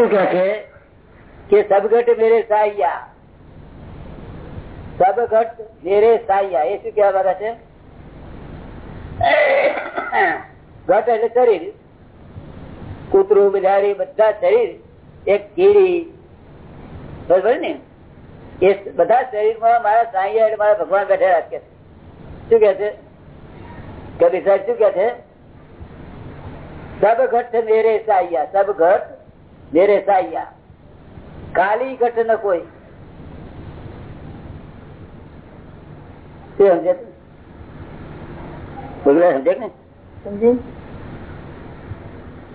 શું કે છે? કે સબગટ મેરે સાહિયા સબગટ મેરે સાહિયા એ શું કેવા માંગે છે? ઘટ એટલે શરીર. કૂતરું, બિલાડી, બધા શરીર એક કીડી. બરોબર ને? એ બધા શરીરમાં મારા સાહિયા એટલે મારા ભગવાન બેઠેલા કે શું કે છે? કબીર સાહેબ શું કે છે? સબ ઘટ મેરે સાહિયા સબ ઘટ મેરે સાહિયા કાલી ઘટ ન કોઈ શું સમજે બોલો સમજે ને સમજી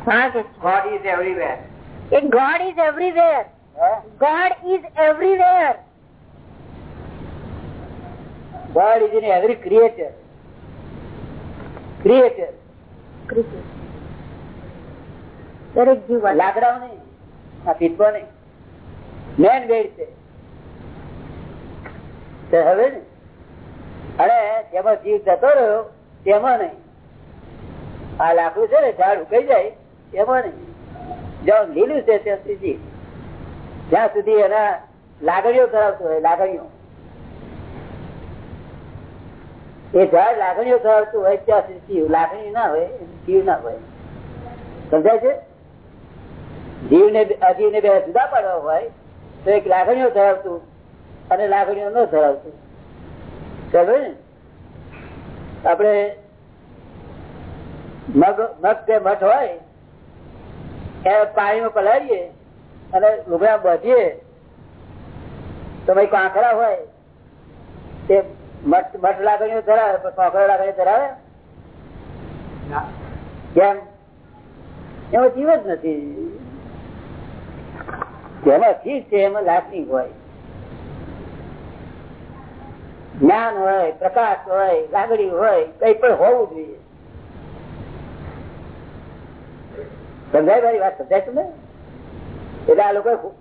હા કે God is everywhere. A God is everywhere God is everywhere God is in every creature. Creator. દરેક જીવ લાકડાઓ નહીં જીવ જતો રહ્યો, તેમાં નહીં. આ લાકડું છે ને, ઝાડ ઉકાઈ જાય, એમાં નહીં. જ્યાં લીલું છે, ત્યાં સુધી. જ્યાં સુધી એના લાગણીઓ ધરાવતું હોય, લાગણીઓ. એ ઝાડ લાગણીઓ ધરાવતું હોય, ત્યાં સુધી લાગણી ના હોય, જીવ ના હોય. સમજાય છે? જીવ ને અજીવ ને બે જુદા પાડવા હોય તો એક લાગણીઓ ધરાવતું અને લાગણીઓ ન ધરાવતું. ચાલો ને? આપણે મગ મગ કે મઠ હોય એ પાણીમાં પલાળીએ અને લુગડા બધીએ. તો ભાઈ કાંકરા હોય તે મઠ મઠ લાગણીઓ ધરાવે પણ કાંકરા લાગણીઓ ધરાવે? કેમ? એમાં જીવ જ નથી. જેમાં ચીજ છે એમાં લાસ્ટિંગ હોય. જ્ઞાન હોય, પ્રકાશ હોય, લાગણી હોય, કઈ પણ હોવું જોઈએ. સમજાય મારી વાત? સમજાય તમે એટલે આ લોકો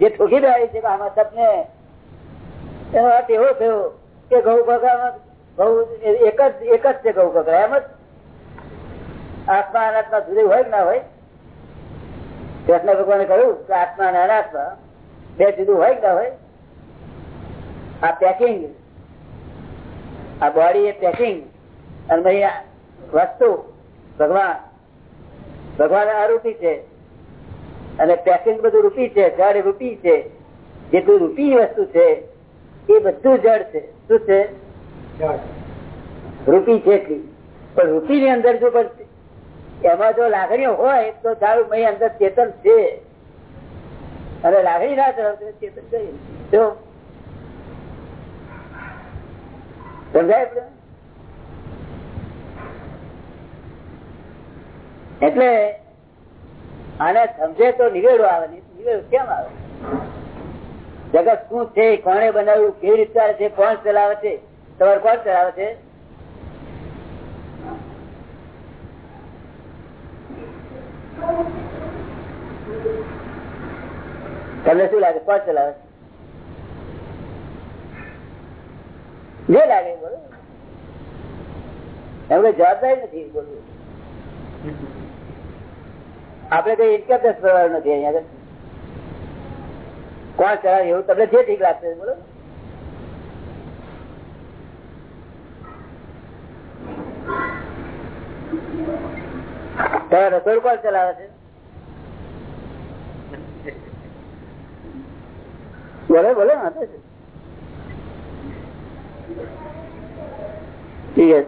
જે ઠોકી રહ્યા છે આમાં સપને એનો અર્થ એવો થયો કે ઘઉં કકડામાં ઘઉં એક જ એક જ છે ઘઉં કકડા એમ જ? આત્મા, અનાત્મા જુદી હોય ના હોય? કૃષ્ણ ભગવાને કહ્યું કે આત્મા અને અનાત્મા બે જુદું હોય કે હોય? આ પેકિંગ આ બોડી એ પેકિંગ અને ભાઈ આ વસ્તુ ભગવાન. ભગવાન અરૂપી છે. અને પેકિંગ બધું રૂપી છે જડ રૂપી છે. જેટલું રૂપી વસ્તુ છે એ બધું જડ છે. શું છે? રૂપી છે એટલી. પણ રૂપી ની અંદર જો પણ એમાં જો લાગણીઓ હોય તો સારું મય અંદર ચેતન છે. અને લાગણી ના ચેતન જો. એટલે આને સમજે તો નિવેડો આવે નિવેડો કેમ આવે? જગત શું છે કોને બનાવ્યું, કેવી રીતે છે, કોણ ચલાવે છે? તમારે કોણ ચલાવે છે? તમને શું લાગે? કોણ ચલાવે જે લાગે બોલો. એમને જવાબદારી નથી બોલવું. આપડે કઈ ઇન્કમ ટેક્સ નથી અહીંયા કોણ ચલાવે એવું તમને જે ઠીક લાગશે બોલો. તમારે રસોઈ કોણ ચલાવે છે? બોલે બોલે આપે છે. ઠીક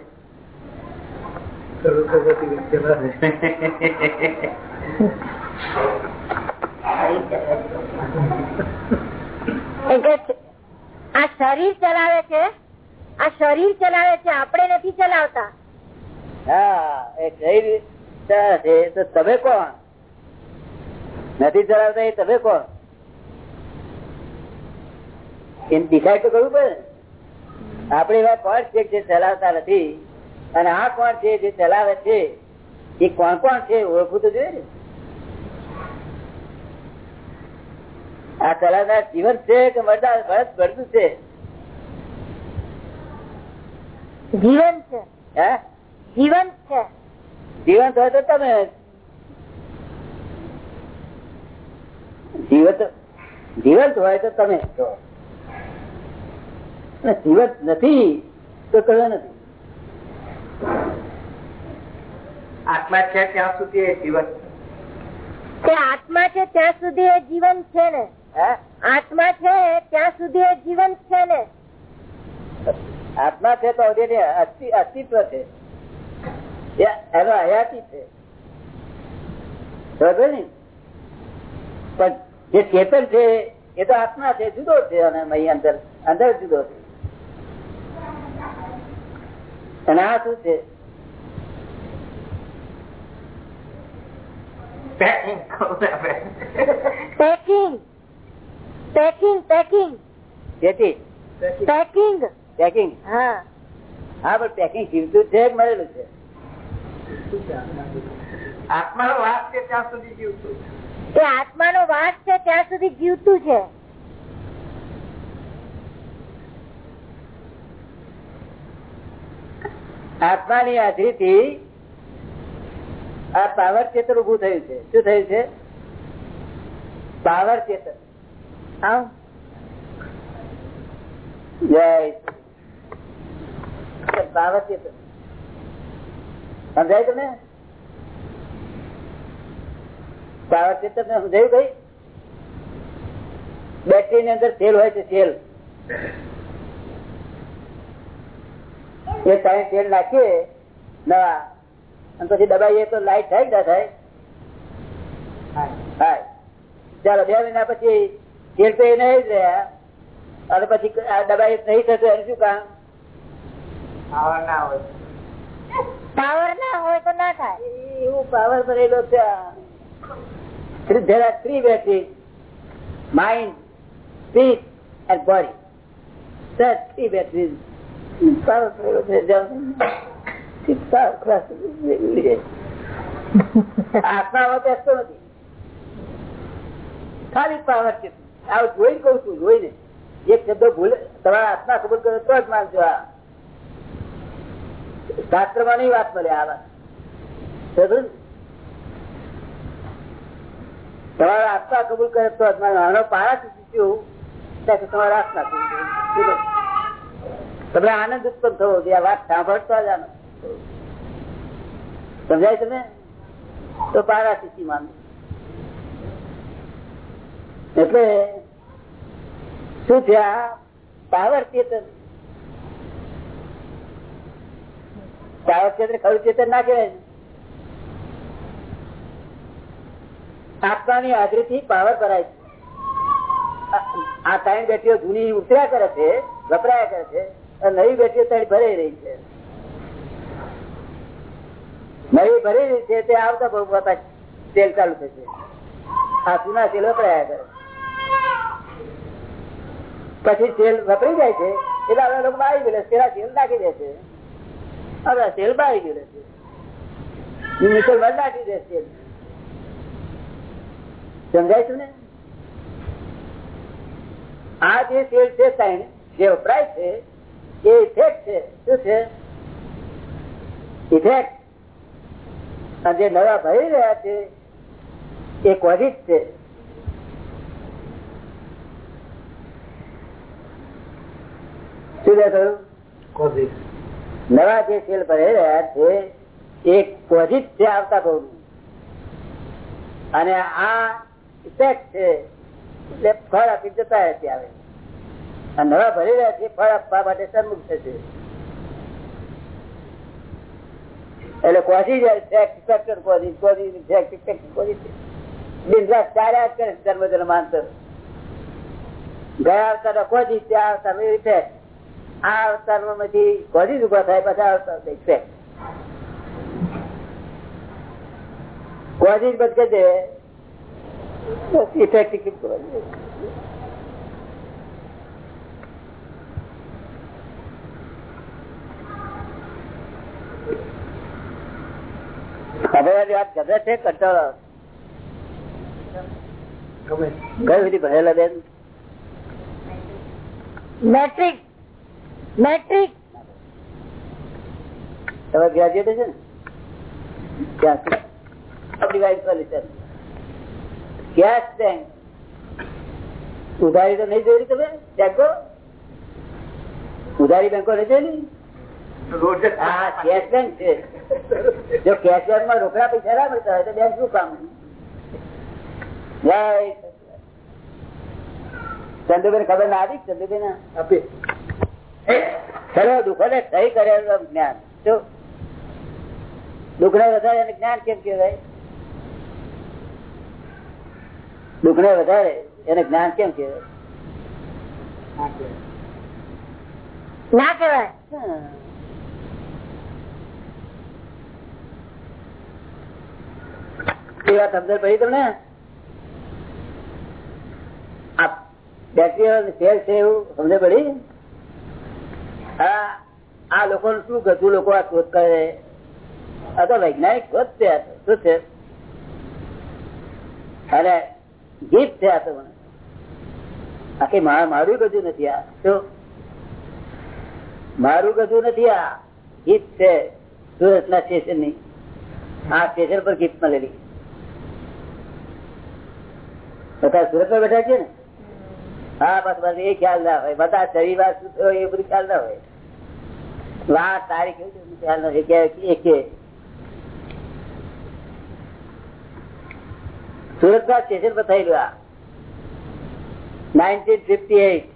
છે. આ શરીર ચલાવે છે? આ શરીર ચલાવે છે આપણે નથી ચલાવતા? હા એ શરીર ચલાવે છે તો તમે કોણ? નથી ચલાવતા એ તમે કોણ? એને ડિસાઈડ તો કરવું પડે આપણે એવા કોણ છે જે ચલાવતા નથી? અને આ કોણ છે જે ચલાવે છે? એ કોણ કોણ છે ઓળખવું તો જોઈએ ને. આ ચલાવનાર જીવન છે કે મરદાર ભરત ભરતું છે? જીવન છે. હે? જીવન છે. જીવંત હોય તો તમે જીવત જીવંત હોય તો તમે છો. જીવત નથી તો કયો નથી. આત્મા છે ત્યાં સુધી એ જીવન. તે આત્મા છે ત્યાં સુધી એ જીવન છે ને? હે? આત્મા છે ત્યાં સુધી એ જીવન છે ને? આત્મા છે તો અસ્તિત્વ છે. એનો હયાતી છે. પણ જે ચેતન છે એ તો આત્મા છે જુદો છે અને અંદર અંદર જુદો છે. અને આ શું છે. Packing packing packing packing packing હા. હા પણ પેકિંગ જીવતું છે કે મળેલું છે? આત્માનો વાસ છે ત્યાં સુધી જીવતું એ આત્માનો વાસ છે ત્યાં સુધી જીવતું છે. આત્માની હાજરીથી આ પાવર ચેતન ઉભું થયું છે. શું થયું છે? પાવર ચેતન. આમ? જય પાવર ચેતન. સમજાય તમે પાવર ચેતન ને સમજાયું કઈ? બેટરી ની અંદર સેલ હોય છે સેલ. એ સાઈડ તેલ નાખીએ નવા. અને પછી દબાઈએ તો લાઈટ થાય ના થાય? થાય. ચાલો બે મહિના પછી તેલ તો એ નહીં જ રહ્યા અને પછી દબાઈ નહીં થતું એનું શું કામ? ના હોય. પાવર ના હોય તો ના થાય. એવું પાવર ભરેલો છે there are three batteries mind speech and body. There are three batteries power ભરેલો છે જાઓ. સાવ ખલાસ થઈ જાય. આત્મામાં બેસતો નથી. ખાલી પાવર છે. આવું જોઈને કઉ છું જોઈને. એક શબ્દ ભૂલે તમારા આત્મા ખબર કરે તો જ માનજો આ. શાસ્ત્રમાં નહીં વાત મળે આ વાત તમારે? આત્મા કબૂલ કરે તો આનો પારા કે તમારા. શું કહે? તમને આનંદ ઉત્પન્ન થવો જોઈએ, આ વાત સાંભળતા જ આનંદ સમજાય તમે તો પારા શીખી માનો એટલે શું છે આ પાવર ચેતન ખરું ચેતન ના કહેવાય. આત્માની હાજરી થી પાવર ભરાય છે. આ- ત્રણ બેટીઓ જૂની ઉતર્યા કરે છે, ગભરાયા કરે છે નવી બેટીઓ ત્રણ ભરાઈ રહી છે. નવી ભરી રહી છે તે આવતા બહુ બધા તેલ ચાલુ થશે. આ જૂના તેલ વપરાયા કરે. પછી તેલ વપરી જાય છે, એટલે લોકો બાળી ગયેલા પેલા તેલ નાખી દે છે. હવે તેલ બાળી ગયું આ જે નવા ભરી રહ્યા છે, એ કોઝિટ છે. શું ખરું? નવા જે સેલ ભરી રહ્યા છે એ કોઝિટ છે આવતા બહુ. અને આ ઇફેક્ટ છે, એટલે ફળ આપી જતા રહે ત્યારે આ નવા ભરી રહ્યા છે ફળ આપવા માટે સન્મુખ થશે. એટલે કોશી જાય ગયા આવતા કોશી ત્યાં આવતા આ અવતારમાંથી કોશી ઊભા થાય પાછા અવતાર ફેક્ટ કોશી બચકે છે. ઇફેક્ટ ખબર વાત ગમે છે કંટાળો કઈ બધી ભણેલા બેન? મેટ્રિક મેટ્રિક તમે ગ્રેજ્યુએટ છે ને? ક્યાં આપણી વાઇફ સોલ્યુશન કેશ બેંક ઉધારી તો નહીં જોયેલી તમે? બેંકો? ઉધારી બેંકો નહીં જોયેલી? હા કેશ બેંક છે. જો કેશ બેંકમાં રોકડા પૈસા ના મળતા હોય તો બેંક શું કામ? ચંદુબેન ખબર ના આવી ચંદુબેન? આપી. ચલો દુઃખો ને સહી કરેલું જ્ઞાન. શું? દુઃખ ને વધારે એને જ્ઞાન કેમ કહેવાય? દુઃખ ને વધારે એને જ્ઞાન કેમ કહેવાય? ના કહેવાય. હા. એ વાત સમજણ પડી તમને? આ બેક્ટેરિયા સેલ છે એવું સમજણ પડી? આ લોકો શું ગતું લોકો આ શોધ કરે? આ તો વૈજ્ઞાનિક શોધ છે શું છે? અને ગીત છે આ તો આખી મારું ગજું નથી આ. શું? મારું ગજું નથી આ. ગીત છે. સુરત ના સ્ટેશનની આ સ્ટેશન પર ગીત મળેલી. બધા સુરતમાં બેઠા છે ને? હા, બસ બસ, એ ખ્યાલ ના હોય. બધા શરીર વાર શું થયો એ બધું ખ્યાલ ના હોય. વાર તારીખ ખ્યાલ ના હોય. સુરત ના સ્ટેશન પર થયેલું આ. નાઇન્ટીન ફિફ્ટી એટ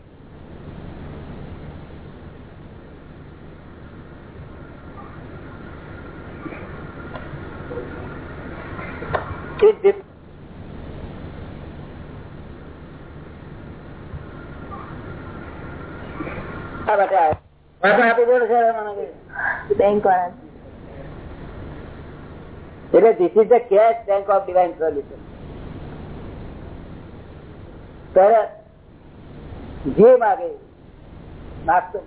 આ બધા આવ્યા. પાછા આપી દો ને સર મને. બેંક વાળા એટલે this is the cash bank of divine solution જે માગે માગતો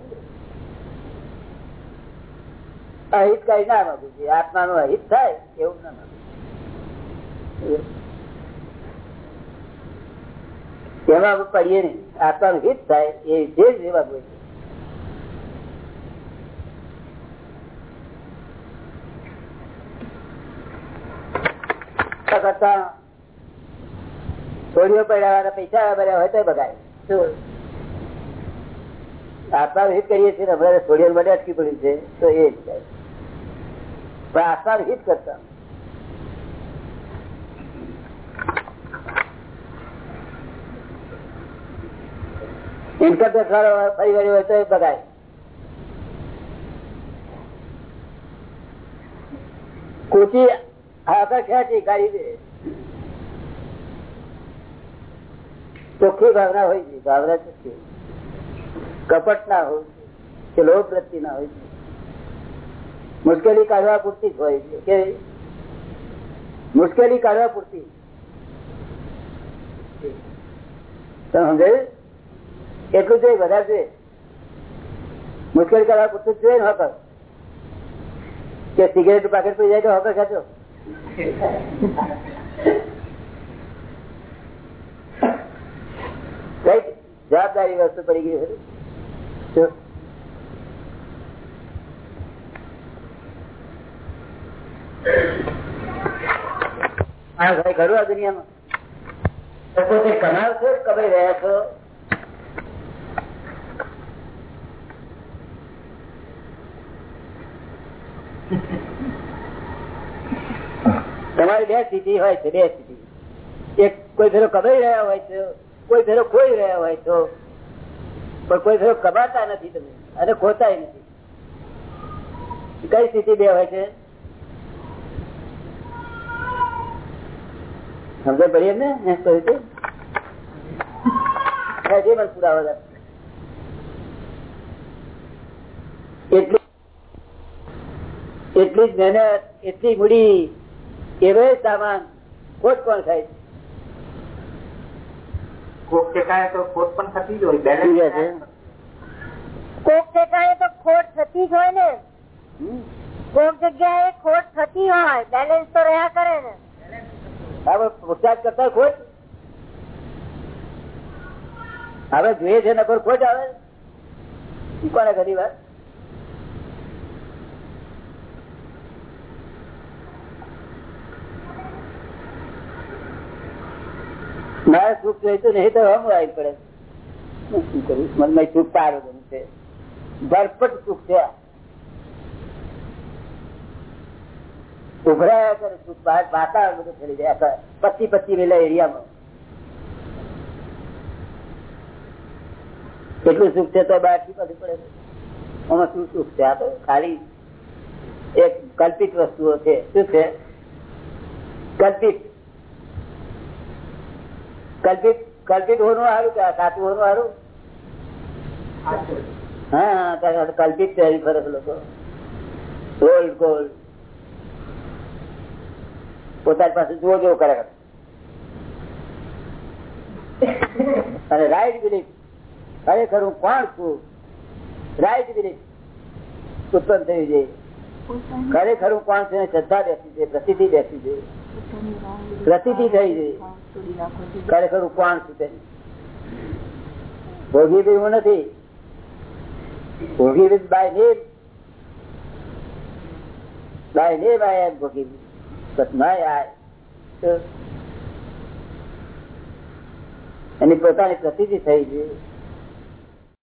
અહિત કઈ ના માગું. છે આત્મા નું અહિત થાય એવું ના માગું. એમાં પડીએ નહીં. આત્મા નું હિત થાય એ જે જ માગવું છે કરતા થોડીઓ પડ્યા પૈસા ભર્યા હોય તો બગાય આત્મા હિત કરીએ છીએ હમણાં થોડીઓ માટે અટકી પડ્યું છે, તો એ જ પણ આત્મા હિત કરતા. ઇન્કમ ટેક્સ ફરી વળ્યો હોય તો એ બગાય કોચી આગળ ખેંચી કાઢી દે. ચોખ્ખી ભાવના હોય છે, ભાવના ચોખ્ખી કપટ ના હોય કે લોભ વૃત્તિ ના હોય છે. મુશ્કેલી કાઢવા પૂરતી જ હોય છે કે મુશ્કેલી કાઢવા પૂરતી. સમજાયું? એટલું જોઈએ વધારે જોઈએ. મુશ્કેલી કાઢવા પૂરતું જ જોઈએ ને હકર. કે સિગરેટ પાકેટ પડી જાય તો હકર કઈ જવાબદારી વસ્તુ પડી ગઈ છે? હા ભાઈ ખરું આ દુનિયામાં પોતે કમાવ છો કમાઈ રહ્યા છો? તમારી બે સ્થિતિ હોય છે, બે સ્થિતિ એક કોઈ ફેરો કબાઈ રહ્યા હોય છે, કોઈ ફેરો ખોઈ રહ્યા હોય તો પણ કોઈ ફેરો કબાતા નથી તમે અને ખોતા નથી. કઈ સ્થિતિ બે હોય છે? સમજ પડીએ ને કહ્યું હતું? મને એટલી એટલી જ મહેનત, એટલી મૂડી એવો સામાન ખોટ કોણ થાય? કોક તો ખોટ પણ થતી જ હોય છે? બેલેન્સ કોક ઠેકાણે તો ખોટ થતી જ હોય ને? કોક જગ્યાએ ખોટ થતી હોય બેલેન્સ તો રહ્યા કરે ને કરતા ખોટ હવે જોઈએ છે નકર ખોટ આવે કોને ઘણી વાર મારે સુખ જોઈતું નહીં તો હમ આવી પડે. શું કરીશ મનમાં સુખ પારો છે. ભરપટ સુખ છે કરે બધું કેટલું સુખ છે તો બહારથી પછી પડે. આમાં શું સુખ છે? આ તો ખાલી એક કલ્પિત વસ્તુઓ છે. શું છે? કલ્પિત કલ્પિત કલ્પિત હોનું સારું કે સાચું હોનું સારું? હા કલ્પિત છે ફરક લોકો. ગોલ્ડ ગોલ્ડ પોતાની પાસે જુઓ જો કરે અને રાઈટ બિલીફ ખરેખર હું કોણ છું? રાઈટ બિલીફ ઉત્પન્ન થયું છે. ખરેખર હું કોણ છું? શ્રદ્ધા બેસી છે પ્રસિદ્ધિ બેસી છે. પ્રસિદ્ધિ થઈ ગઈ. ખરેખર કોણ છું તેની. ભોગી હું નથી. ભોગી બી બાય ને. બાય નેમ આયા ભોગી but my એની પોતાની પ્રતિથી થઈ છે